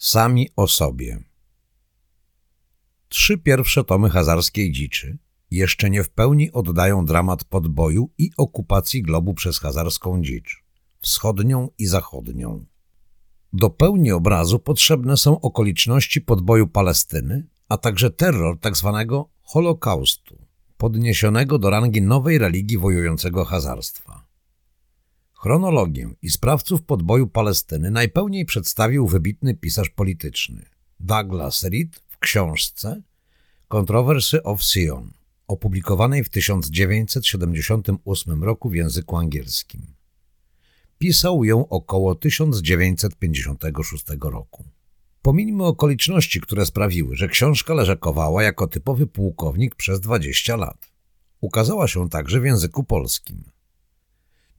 Sami o sobie Trzy pierwsze tomy hazarskiej dziczy jeszcze nie w pełni oddają dramat podboju i okupacji globu przez hazarską dzicz, wschodnią i zachodnią. Do pełni obrazu potrzebne są okoliczności podboju Palestyny, a także terror tzw. Tak Holokaustu, podniesionego do rangi nowej religii wojującego hazarstwa. Chronologię i sprawców podboju Palestyny najpełniej przedstawił wybitny pisarz polityczny Douglas Reed w książce Controversy of Sion, opublikowanej w 1978 roku w języku angielskim. Pisał ją około 1956 roku. Pominijmy okoliczności, które sprawiły, że książka leżakowała jako typowy pułkownik przez 20 lat. Ukazała się także w języku polskim.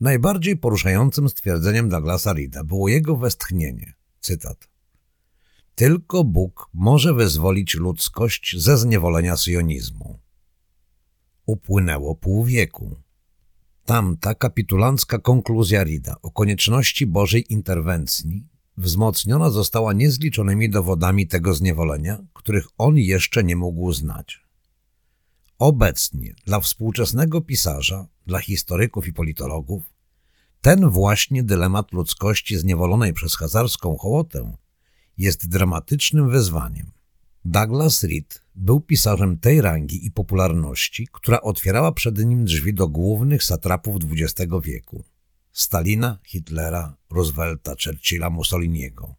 Najbardziej poruszającym stwierdzeniem Douglasa Reeda było jego westchnienie. Cytat. Tylko Bóg może wyzwolić ludzkość ze zniewolenia sionizmu. Upłynęło pół wieku. Tamta kapitulancka konkluzja Rida o konieczności Bożej interwencji wzmocniona została niezliczonymi dowodami tego zniewolenia, których on jeszcze nie mógł znać. Obecnie dla współczesnego pisarza, dla historyków i politologów, ten właśnie dylemat ludzkości zniewolonej przez hazarską hołotę jest dramatycznym wyzwaniem. Douglas Reed był pisarzem tej rangi i popularności, która otwierała przed nim drzwi do głównych satrapów XX wieku. Stalina, Hitlera, Roosevelta, Churchilla, Mussoliniego.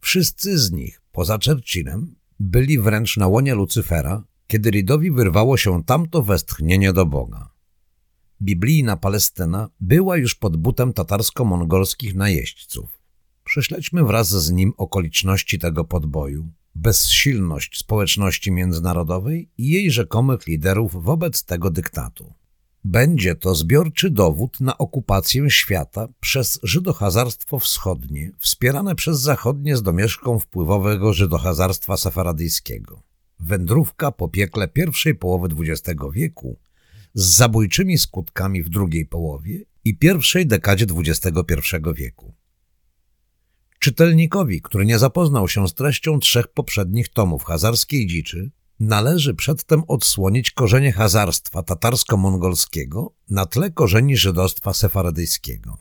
Wszyscy z nich, poza Churchillem, byli wręcz na łonie Lucyfera, kiedy Reedowi wyrwało się tamto westchnienie do Boga. Biblijna Palestyna była już pod butem tatarsko-mongolskich najeźdźców. Prześledźmy wraz z nim okoliczności tego podboju, bezsilność społeczności międzynarodowej i jej rzekomych liderów wobec tego dyktatu. Będzie to zbiorczy dowód na okupację świata przez żydohazarstwo wschodnie, wspierane przez zachodnie z domieszką wpływowego żydohazarstwa sefaradyjskiego. Wędrówka po piekle pierwszej połowy XX wieku z zabójczymi skutkami w drugiej połowie i pierwszej dekadzie XXI wieku. Czytelnikowi, który nie zapoznał się z treścią trzech poprzednich tomów hazarskiej dziczy, należy przedtem odsłonić korzenie hazarstwa tatarsko-mongolskiego na tle korzeni żydostwa sefaradyjskiego.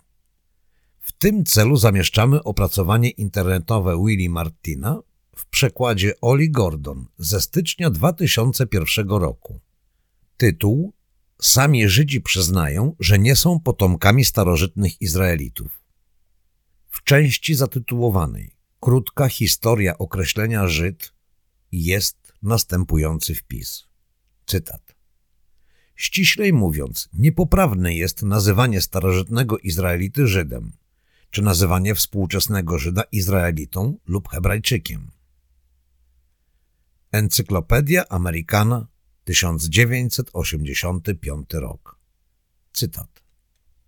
W tym celu zamieszczamy opracowanie internetowe Willy Martina przekładzie Oli Gordon ze stycznia 2001 roku. Tytuł Sami Żydzi przyznają, że nie są potomkami starożytnych Izraelitów. W części zatytułowanej Krótka historia określenia Żyd jest następujący wpis. Cytat. Ściślej mówiąc, niepoprawne jest nazywanie starożytnego Izraelity Żydem, czy nazywanie współczesnego Żyda Izraelitą lub Hebrajczykiem. Encyklopedia Amerykana, 1985 rok. Cytat.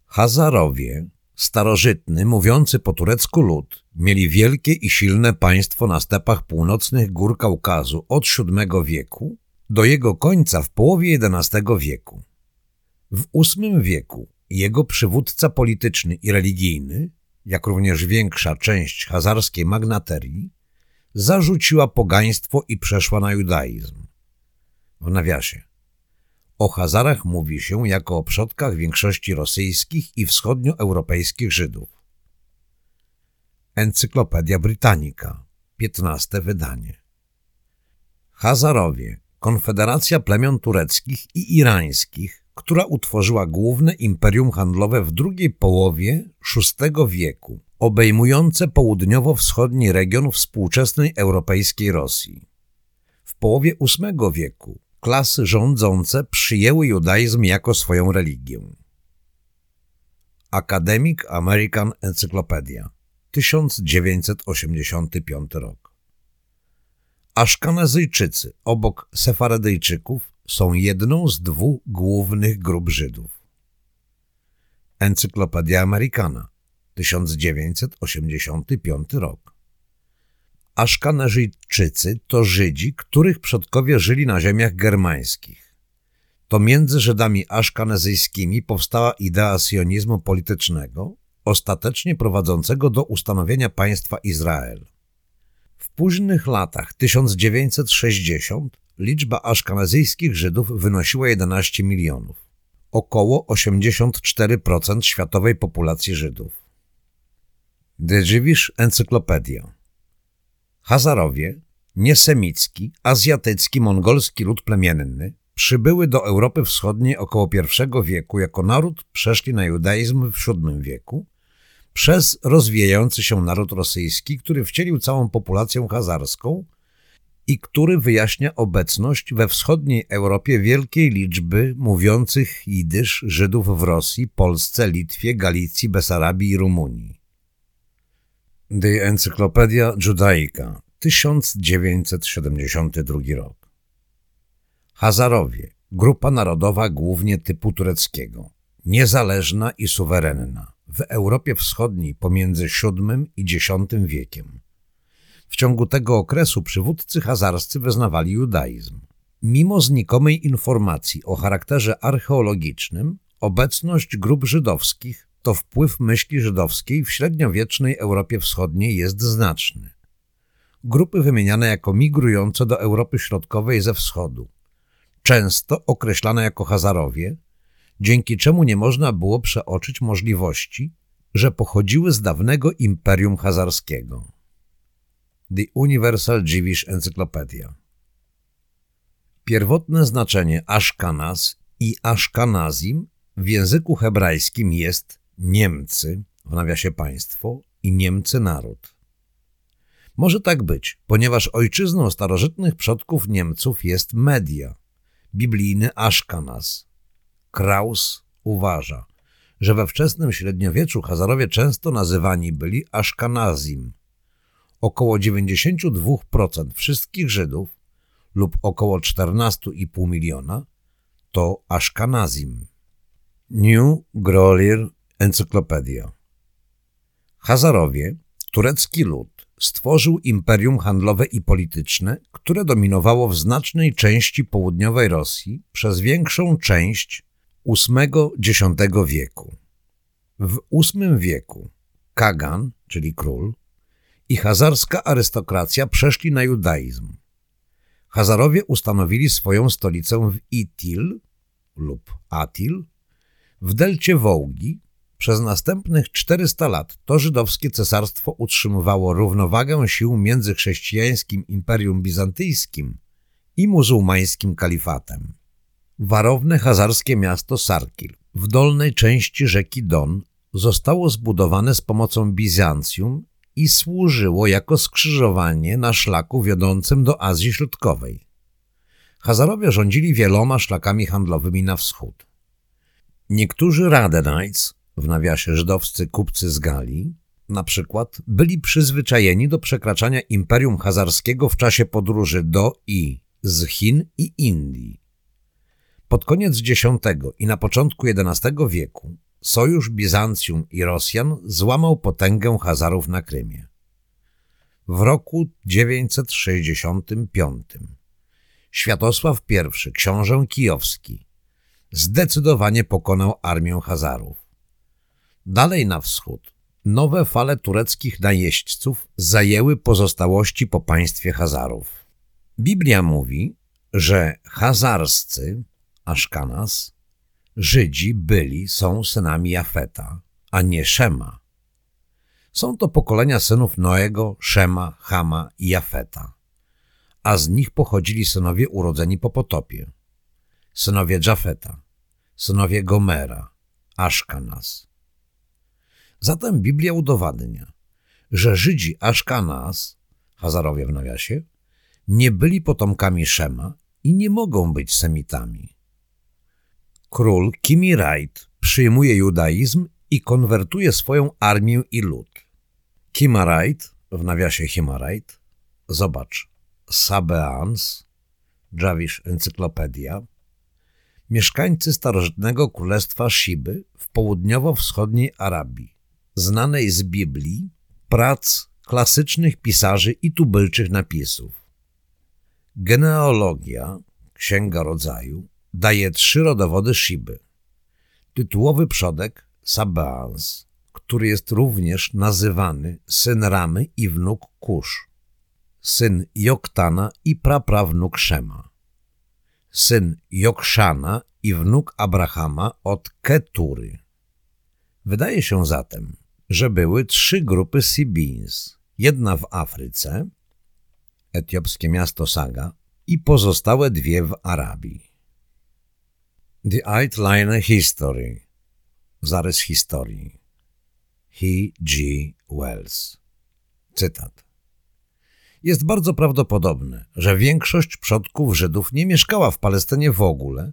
Hazarowie Starożytny, mówiący po turecku lud, mieli wielkie i silne państwo na stepach północnych gór Kaukazu od VII wieku do jego końca w połowie XI wieku. W VIII wieku jego przywódca polityczny i religijny, jak również większa część hazarskiej magnaterii, zarzuciła pogaństwo i przeszła na judaizm. W nawiasie – o Hazarach mówi się jako o przodkach większości rosyjskich i wschodnioeuropejskich Żydów. Encyklopedia Britannica, 15 wydanie. Hazarowie, konfederacja plemion tureckich i irańskich, która utworzyła główne imperium handlowe w drugiej połowie VI wieku, obejmujące południowo-wschodni region współczesnej europejskiej Rosji. W połowie VIII wieku klasy rządzące przyjęły judaizm jako swoją religię. Academic American Encyclopedia 1985 rok Aszkanezyjczycy obok Sefaradyjczyków są jedną z dwóch głównych grup Żydów. Encyklopedia Amerykana 1985 rok Aszkanezyjczycy to Żydzi, których przodkowie żyli na ziemiach germańskich. To między Żydami aszkanezyjskimi powstała idea sionizmu politycznego, ostatecznie prowadzącego do ustanowienia państwa Izrael. późnych latach 1960 liczba aszkanazyjskich Żydów wynosiła 11 milionów, około 84% światowej populacji Żydów. The Jewish Encyklopedia Hazarowie, niesemicki, azjatycki, mongolski lud plemienny, przybyły do Europy Wschodniej około I wieku jako naród, przeszli na judaizm w VII wieku, przez rozwijający się naród rosyjski, który wcielił całą populację hazarską i który wyjaśnia obecność we wschodniej Europie wielkiej liczby mówiących jidysz Żydów w Rosji, Polsce, Litwie, Galicji, Besarabii i Rumunii. The Encyklopedia Judaica, 1972 rok. Hazarowie, grupa narodowa głównie typu tureckiego, niezależna i suwerenna, w Europie Wschodniej pomiędzy VII i X wiekiem. W ciągu tego okresu przywódcy hazarscy wyznawali judaizm. Mimo znikomej informacji o charakterze archeologicznym, obecność grup żydowskich to wpływ myśli żydowskiej w średniowiecznej Europie Wschodniej jest znaczny. Grupy wymieniane jako migrujące do Europy Środkowej ze wschodu, często określane jako Hazarowie, dzięki czemu nie można było przeoczyć możliwości, że pochodziły z dawnego imperium hazarskiego. The Universal Jewish Encyclopedia Pierwotne znaczenie Ashkanaz i Ashkanazim w języku hebrajskim jest Niemcy, w nawiasie państwo, i Niemcy naród. Może tak być, ponieważ ojczyzną starożytnych przodków Niemców jest Media, biblijny Ashkanaz. Kraus uważa, że we wczesnym średniowieczu Hazarowie często nazywani byli Ashkanazim. Około 92% wszystkich Żydów lub około 14,5 miliona to Ashkanazim. New Grolir Encyklopedia Hazarowie, turecki lud, stworzył imperium handlowe i polityczne, które dominowało w znacznej części południowej Rosji przez większą część VIII-X wieku. W VIII wieku Kagan, czyli król, i hazarska arystokracja przeszli na judaizm. Hazarowie ustanowili swoją stolicę w Itil lub Atil w delcie Wołgi. Przez następnych 400 lat to żydowskie cesarstwo utrzymywało równowagę sił między chrześcijańskim imperium bizantyjskim i muzułmańskim kalifatem. Warowne hazarskie miasto Sarkil w dolnej części rzeki Don zostało zbudowane z pomocą Bizancjum i służyło jako skrzyżowanie na szlaku wiodącym do Azji Środkowej. Hazarowie rządzili wieloma szlakami handlowymi na wschód. Niektórzy Radenites, w nawiasie żydowscy kupcy z Galii, na przykład byli przyzwyczajeni do przekraczania Imperium Hazarskiego w czasie podróży do i z Chin i Indii. Pod koniec X i na początku XI wieku sojusz Bizancjum i Rosjan złamał potęgę Hazarów na Krymie. W roku 965 Światosław I, książę kijowski, zdecydowanie pokonał armię Hazarów. Dalej na wschód nowe fale tureckich najeźdźców zajęły pozostałości po państwie Hazarów. Biblia mówi, że hazarscy Aszkanas, Żydzi byli, są synami Jafeta, a nie Szema. Są to pokolenia synów Noego, Szema, Hama i Jafeta, a z nich pochodzili synowie urodzeni po potopie. Synowie Jafeta, synowie Gomera, Aszkanas. Zatem Biblia udowadnia, że Żydzi Aszkanas, Hazarowie w nawiasie, nie byli potomkami Szema i nie mogą być Semitami. Król Kimirajt przyjmuje judaizm i konwertuje swoją armię i lud. Kimarajt, w nawiasie Himarajt, zobacz, Sabeans, Jawish Encyklopedia, mieszkańcy starożytnego królestwa Shiby w południowo-wschodniej Arabii, znanej z Biblii, prac klasycznych pisarzy i tubylczych napisów. Genealogia, Księga Rodzaju, daje trzy rodowody Shiby. Tytułowy przodek Sabaans, który jest również nazywany syn Ramy i wnuk Kusz. syn Joktana i praprawnuk Szema, syn Jokszana i wnuk Abrahama od Ketury. Wydaje się zatem, że były trzy grupy Sibins, jedna w Afryce, etiopskie miasto Saga i pozostałe dwie w Arabii. The Outline History Zarys historii H. G. Wells Cytat Jest bardzo prawdopodobne, że większość przodków Żydów nie mieszkała w Palestynie w ogóle,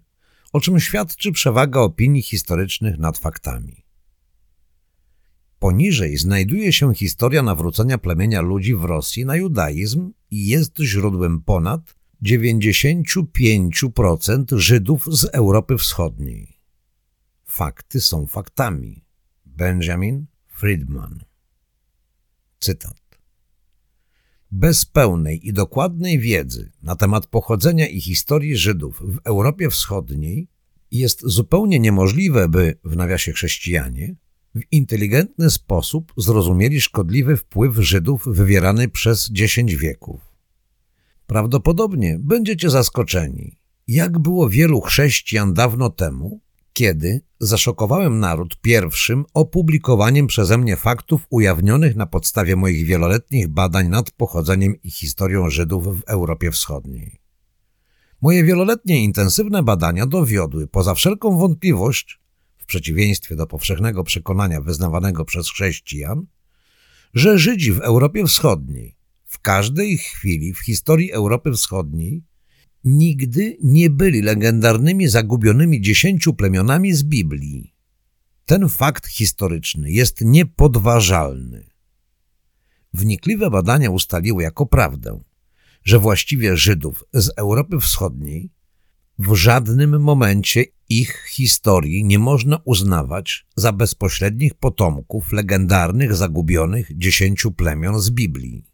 o czym świadczy przewaga opinii historycznych nad faktami. Poniżej znajduje się historia nawrócenia plemienia ludzi w Rosji na judaizm i jest źródłem ponad 95% Żydów z Europy Wschodniej. Fakty są faktami. Benjamin Friedman. Cytat. Bez pełnej i dokładnej wiedzy na temat pochodzenia i historii Żydów w Europie Wschodniej jest zupełnie niemożliwe, by, w nawiasie chrześcijanie, w inteligentny sposób zrozumieli szkodliwy wpływ Żydów wywierany przez dziesięć wieków. Prawdopodobnie będziecie zaskoczeni, jak było wielu chrześcijan dawno temu, kiedy zaszokowałem naród pierwszym opublikowaniem przeze mnie faktów ujawnionych na podstawie moich wieloletnich badań nad pochodzeniem i historią Żydów w Europie Wschodniej. Moje wieloletnie intensywne badania dowiodły, poza wszelką wątpliwość, przeciwieństwie do powszechnego przekonania wyznawanego przez chrześcijan, że Żydzi w Europie Wschodniej w każdej chwili w historii Europy Wschodniej nigdy nie byli legendarnymi zagubionymi dziesięciu plemionami z Biblii. Ten fakt historyczny jest niepodważalny. Wnikliwe badania ustaliły jako prawdę, że właściwie Żydów z Europy Wschodniej w żadnym momencie ich historii nie można uznawać za bezpośrednich potomków legendarnych zagubionych dziesięciu plemion z Biblii.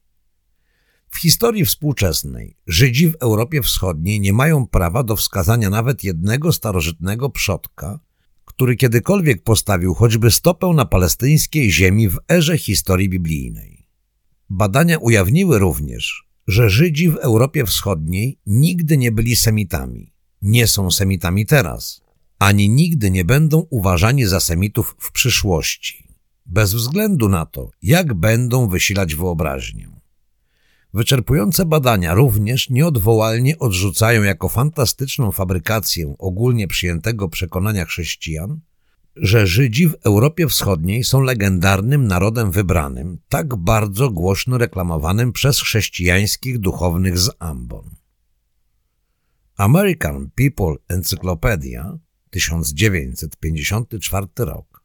W historii współczesnej Żydzi w Europie Wschodniej nie mają prawa do wskazania nawet jednego starożytnego przodka, który kiedykolwiek postawił choćby stopę na palestyńskiej ziemi w erze historii biblijnej. Badania ujawniły również, że Żydzi w Europie Wschodniej nigdy nie byli Semitami, nie są Semitami teraz, ani nigdy nie będą uważani za Semitów w przyszłości, bez względu na to, jak będą wysilać wyobraźnię. Wyczerpujące badania również nieodwołalnie odrzucają jako fantastyczną fabrykację ogólnie przyjętego przekonania chrześcijan, że Żydzi w Europie Wschodniej są legendarnym narodem wybranym, tak bardzo głośno reklamowanym przez chrześcijańskich duchownych z Ambon. American People Encyclopedia 1954 rok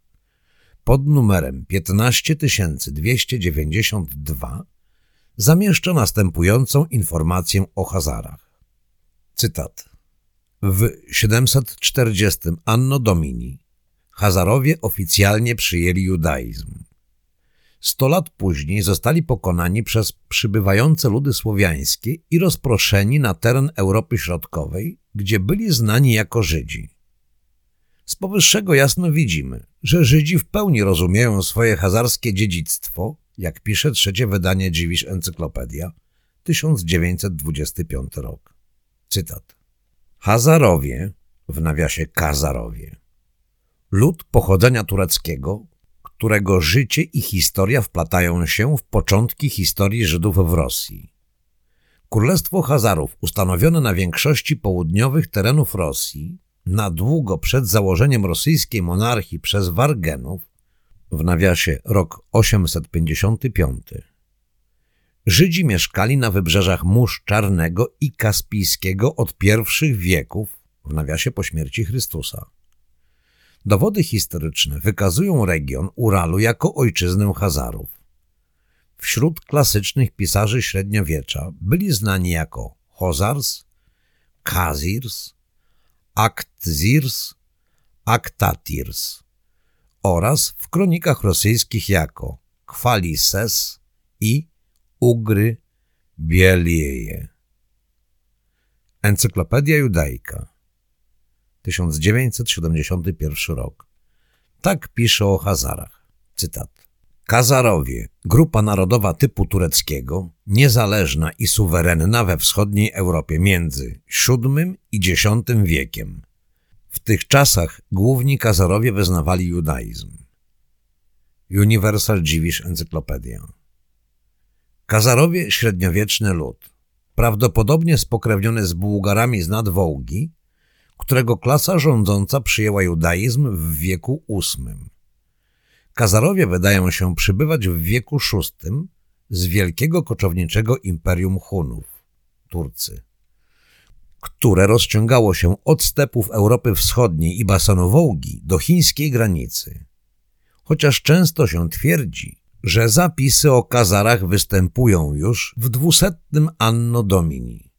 pod numerem 15292 zamieszcza następującą informację o Hazarach. Cytat. W 740 Anno Domini Hazarowie oficjalnie przyjęli judaizm. Sto lat później zostali pokonani przez przybywające ludy słowiańskie i rozproszeni na teren Europy Środkowej, gdzie byli znani jako Żydzi. Z powyższego jasno widzimy, że Żydzi w pełni rozumieją swoje hazarskie dziedzictwo jak pisze trzecie wydanie Dziwisz Encyklopedia, 1925 rok. Cytat. Hazarowie, w nawiasie Kazarowie, lud pochodzenia tureckiego, którego życie i historia wplatają się w początki historii Żydów w Rosji. Królestwo Hazarów, ustanowione na większości południowych terenów Rosji, na długo przed założeniem rosyjskiej monarchii przez Wargenów, w nawiasie rok 855. Żydzi mieszkali na wybrzeżach Mórz Czarnego i Kaspijskiego od pierwszych wieków, w nawiasie po śmierci Chrystusa. Dowody historyczne wykazują region Uralu jako ojczyznę Hazarów. Wśród klasycznych pisarzy średniowiecza byli znani jako Hozars, Kazirs, Aktzirs, Aktatirs oraz w kronikach rosyjskich jako Kwalises i Ugry Bielieje. Encyklopedia Judajka 1971 rok. Tak pisze o Hazarach. Cytat. Kazarowie, grupa narodowa typu tureckiego, niezależna i suwerenna we wschodniej Europie między VII i X wiekiem. W tych czasach główni Kazarowie wyznawali judaizm. Universal Jewish Encyclopedia Kazarowie średniowieczny lud, prawdopodobnie spokrewniony z Bułgarami z nadwołgi, którego klasa rządząca przyjęła judaizm w wieku VIII. Kazarowie wydają się przybywać w wieku VI z wielkiego koczowniczego imperium Hunów, Turcy, które rozciągało się od stepów Europy Wschodniej i basenu Wołgi do chińskiej granicy. Chociaż często się twierdzi, że zapisy o Kazarach występują już w dwusetnym Anno Domini.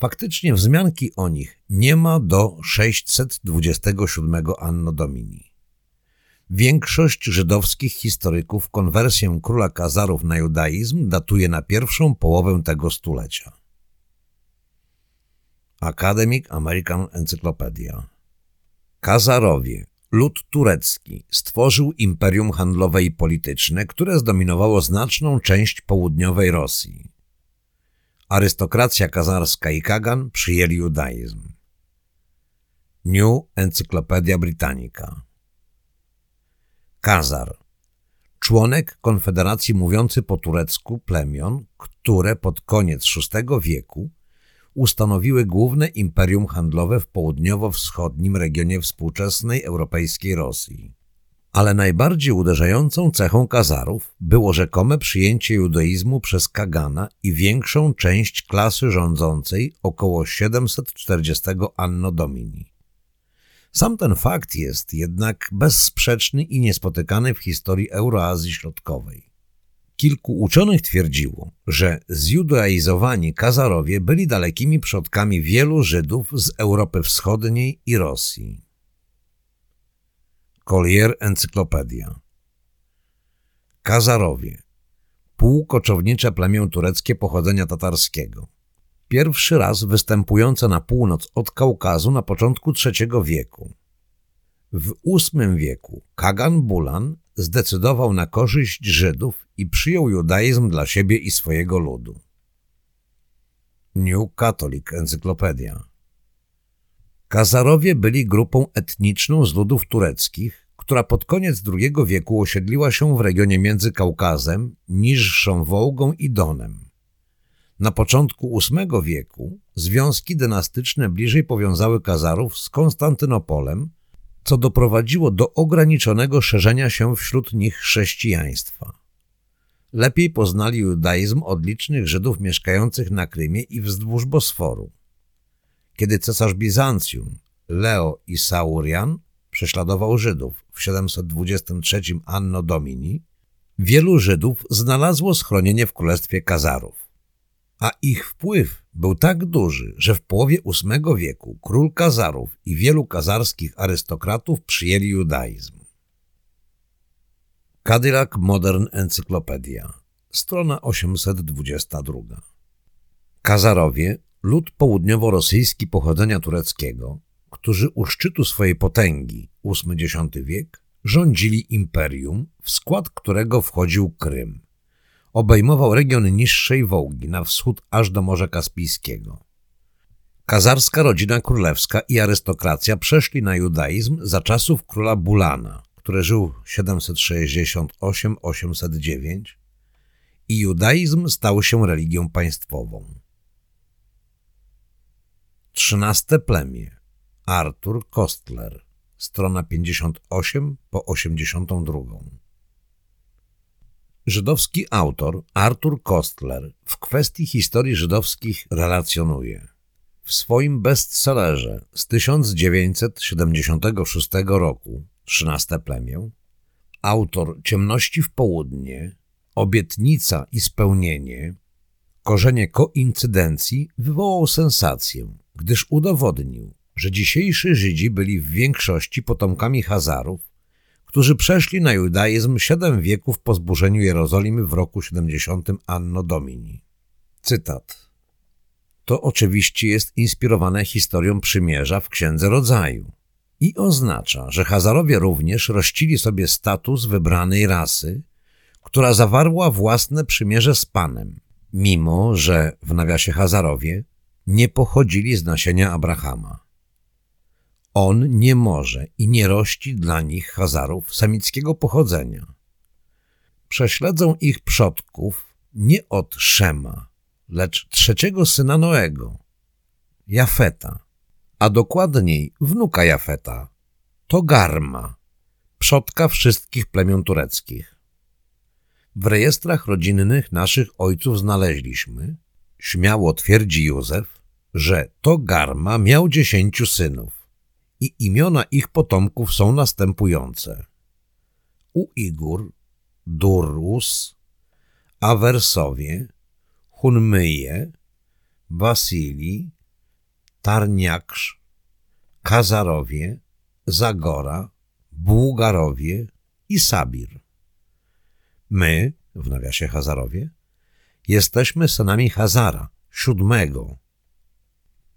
Faktycznie wzmianki o nich nie ma do 627 Anno Domini. Większość żydowskich historyków konwersję króla Kazarów na judaizm datuje na pierwszą połowę tego stulecia. Academic American Encyclopedia Kazarowie, lud turecki, stworzył imperium handlowe i polityczne, które zdominowało znaczną część południowej Rosji. Arystokracja kazarska i Kagan przyjęli judaizm. New Encyclopedia Britannica Kazar, członek konfederacji mówiący po turecku plemion, które pod koniec VI wieku ustanowiły główne imperium handlowe w południowo-wschodnim regionie współczesnej europejskiej Rosji. Ale najbardziej uderzającą cechą Kazarów było rzekome przyjęcie judaizmu przez Kagana i większą część klasy rządzącej około 740 Anno Domini. Sam ten fakt jest jednak bezsprzeczny i niespotykany w historii Euroazji Środkowej. Kilku uczonych twierdziło, że zjudaizowani Kazarowie byli dalekimi przodkami wielu Żydów z Europy Wschodniej i Rosji. Collier Encyklopedia Kazarowie Półkoczownicze plemię tureckie pochodzenia tatarskiego pierwszy raz występujące na północ od Kaukazu na początku III wieku. W VIII wieku Kagan Bulan zdecydował na korzyść Żydów i przyjął judaizm dla siebie i swojego ludu. New Catholic Encyklopedia Kazarowie byli grupą etniczną z ludów tureckich, która pod koniec II wieku osiedliła się w regionie między Kaukazem, Niższą Wołgą i Donem. Na początku VIII wieku związki dynastyczne bliżej powiązały Kazarów z Konstantynopolem, co doprowadziło do ograniczonego szerzenia się wśród nich chrześcijaństwa. Lepiej poznali judaizm od licznych Żydów mieszkających na Krymie i wzdłuż Bosforu. Kiedy cesarz Bizancjum, Leo i Saurian prześladował Żydów w 723 Anno Domini, wielu Żydów znalazło schronienie w królestwie Kazarów a ich wpływ był tak duży, że w połowie VIII wieku król Kazarów i wielu kazarskich arystokratów przyjęli judaizm. Cadillac Modern Encyclopedia, strona 822. Kazarowie, lud południowo-rosyjski pochodzenia tureckiego, którzy u szczytu swojej potęgi, VIII-X wiek, rządzili imperium, w skład którego wchodził Krym obejmował region niższej Wołgi na wschód aż do Morza Kaspijskiego. Kazarska rodzina królewska i arystokracja przeszli na judaizm za czasów króla Bulana, który żył 768-809 i judaizm stał się religią państwową. Trzynaste plemię. Artur Kostler, strona 58 po 82 Żydowski autor Arthur Kostler w kwestii historii żydowskich relacjonuje. W swoim bestsellerze z 1976 roku, 13 plemię, autor Ciemności w południe, Obietnica i spełnienie, korzenie koincydencji wywołał sensację, gdyż udowodnił, że dzisiejsi Żydzi byli w większości potomkami Hazarów, którzy przeszli na judaizm siedem wieków po zburzeniu Jerozolimy w roku 70 Anno Domini. Cytat. To oczywiście jest inspirowane historią przymierza w Księdze Rodzaju i oznacza, że Hazarowie również rościli sobie status wybranej rasy, która zawarła własne przymierze z Panem, mimo że w nawiasie Hazarowie nie pochodzili z nasienia Abrahama. On nie może i nie rości dla nich Hazarów samickiego pochodzenia. Prześledzą ich przodków nie od Szema, lecz trzeciego syna Noego, Jafeta, a dokładniej wnuka Jafeta, to Garma, przodka wszystkich plemion tureckich. W rejestrach rodzinnych naszych ojców znaleźliśmy, śmiało twierdzi Józef, że to Garma miał dziesięciu synów i imiona ich potomków są następujące. Uigur, Durus, Awersowie, Hunmyje, Wasili, Tarniaksz, Kazarowie, Zagora, Bułgarowie i Sabir. My, w nawiasie Hazarowie, jesteśmy synami Hazara, siódmego.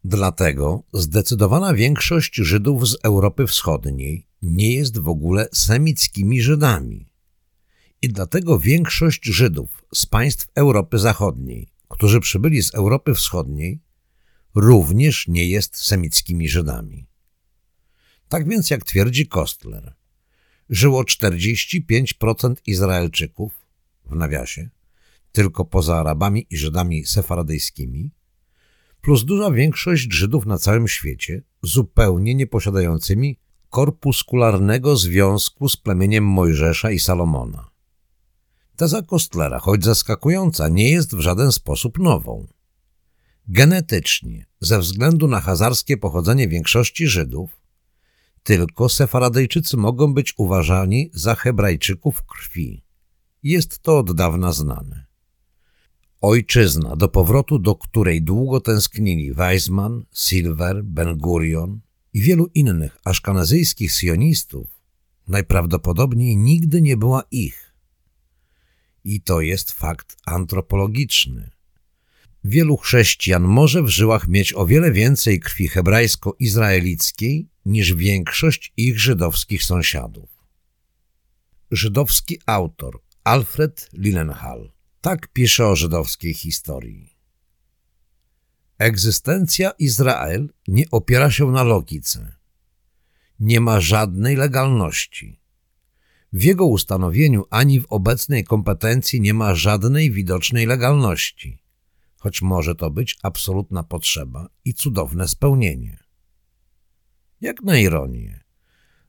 Dlatego zdecydowana większość Żydów z Europy Wschodniej nie jest w ogóle semickimi Żydami. I dlatego większość Żydów z państw Europy Zachodniej, którzy przybyli z Europy Wschodniej, również nie jest semickimi Żydami. Tak więc, jak twierdzi Kostler, żyło 45% Izraelczyków, w nawiasie, tylko poza Arabami i Żydami sefaradyjskimi, plus duża większość Żydów na całym świecie, zupełnie nieposiadającymi korpuskularnego związku z plemieniem Mojżesza i Salomona. Teza Kostlera, choć zaskakująca, nie jest w żaden sposób nową. Genetycznie, ze względu na hazarskie pochodzenie większości Żydów, tylko Sefaradyjczycy mogą być uważani za Hebrajczyków krwi. Jest to od dawna znane. Ojczyzna, do powrotu do której długo tęsknili Weizmann, Silver, Ben Gurion i wielu innych aszkanazyjskich sionistów, najprawdopodobniej nigdy nie była ich. I to jest fakt antropologiczny. Wielu chrześcijan może w żyłach mieć o wiele więcej krwi hebrajsko-izraelickiej niż większość ich żydowskich sąsiadów. Żydowski autor Alfred Lilienthal tak pisze o żydowskiej historii. Egzystencja Izrael nie opiera się na logice. Nie ma żadnej legalności. W jego ustanowieniu ani w obecnej kompetencji nie ma żadnej widocznej legalności, choć może to być absolutna potrzeba i cudowne spełnienie. Jak na ironię,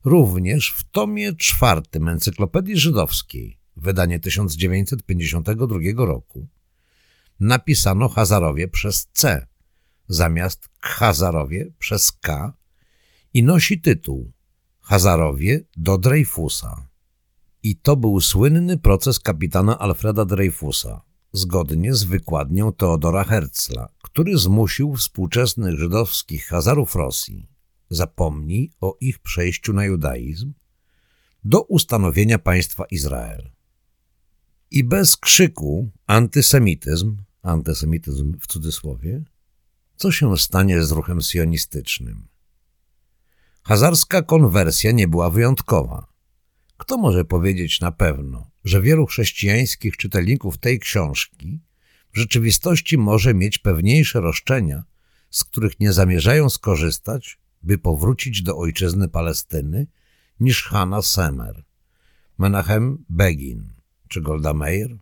również w tomie czwartym Encyklopedii Żydowskiej, wydanie 1952 roku, napisano Hazarowie przez C zamiast Hazarowie przez K i nosi tytuł Hazarowie do Dreyfusa. I to był słynny proces kapitana Alfreda Dreyfusa, zgodnie z wykładnią Teodora Herzla, który zmusił współczesnych żydowskich Hazarów Rosji, zapomnij o ich przejściu na judaizm, do ustanowienia państwa Izrael. I bez krzyku antysemityzm, antysemityzm w cudzysłowie, co się stanie z ruchem sionistycznym? Hazarska konwersja nie była wyjątkowa. Kto może powiedzieć na pewno, że wielu chrześcijańskich czytelników tej książki w rzeczywistości może mieć pewniejsze roszczenia, z których nie zamierzają skorzystać, by powrócić do ojczyzny Palestyny, niż Hanna Semer, Menachem Begin czy Golda Meir?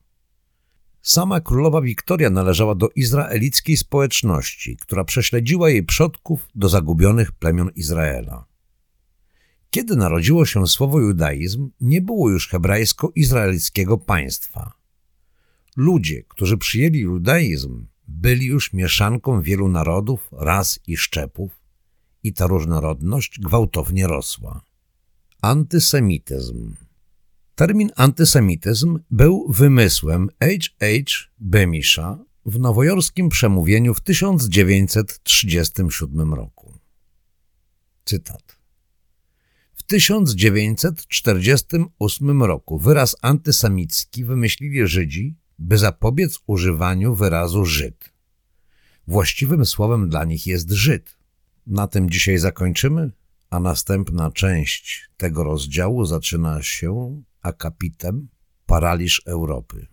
Sama królowa Wiktoria należała do izraelickiej społeczności, która prześledziła jej przodków do zagubionych plemion Izraela. Kiedy narodziło się słowo judaizm, nie było już hebrajsko-izraelskiego państwa. Ludzie, którzy przyjęli judaizm, byli już mieszanką wielu narodów, ras i szczepów i ta różnorodność gwałtownie rosła. Antysemityzm Termin antysemityzm był wymysłem H. H. Bemisha w nowojorskim przemówieniu w 1937 roku. Cytat. W 1948 roku wyraz antysemicki wymyślili Żydzi, by zapobiec używaniu wyrazu Żyd. Właściwym słowem dla nich jest Żyd. Na tym dzisiaj zakończymy, a następna część tego rozdziału zaczyna się akapitem paraliż Europy.